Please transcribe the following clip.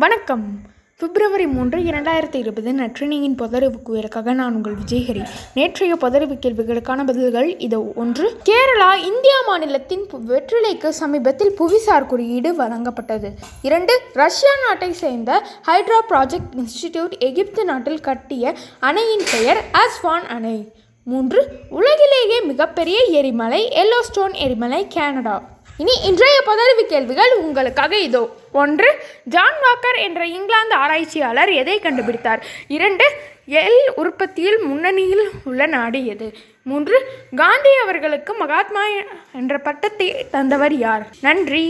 வணக்கம். பிப்ரவரி மூன்று இரண்டாயிரத்தி இருபது நற்றினியின் பொதறிவு குயலுக்காக நான் உங்கள் விஜயஹரி நேற்றைய பொதறிவு கேள்விகளுக்கான பதில்கள் இது. ஒன்று கேரளா இந்தியா மாநிலத்தின் பு- வெற்றிலைக்கு சமீபத்தில் புவிசார் குறியீடு வழங்கப்பட்டது. இரண்டு ரஷ்யா நாட்டை சேர்ந்த ஹைட்ரா ப்ராஜெக்ட் இன்ஸ்டிடியூட் எகிப்து நாட்டில் கட்டிய அணையின் பெயர் ஆஸ்வான் அணை. மூன்று உலகிலேயே மிகப்பெரிய எரிமலை எல்லோஸ்டோன் எரிமலை கனடா. இனி இன்றைய பதவி கேள்விகள் உங்களுக்காக இதோ. ஒன்று ஜான் வாக்கர் என்ற இங்கிலாந்து ஆராய்ச்சியாளர் எதை கண்டுபிடித்தார்? இரண்டு எல் உற்பத்தியில் முன்னணியில் உள்ள நாடு எது? மூன்று காந்தி அவர்களுக்கு மகாத்மா என்ற பட்டத்தை தந்தவர் யார்? நன்றி.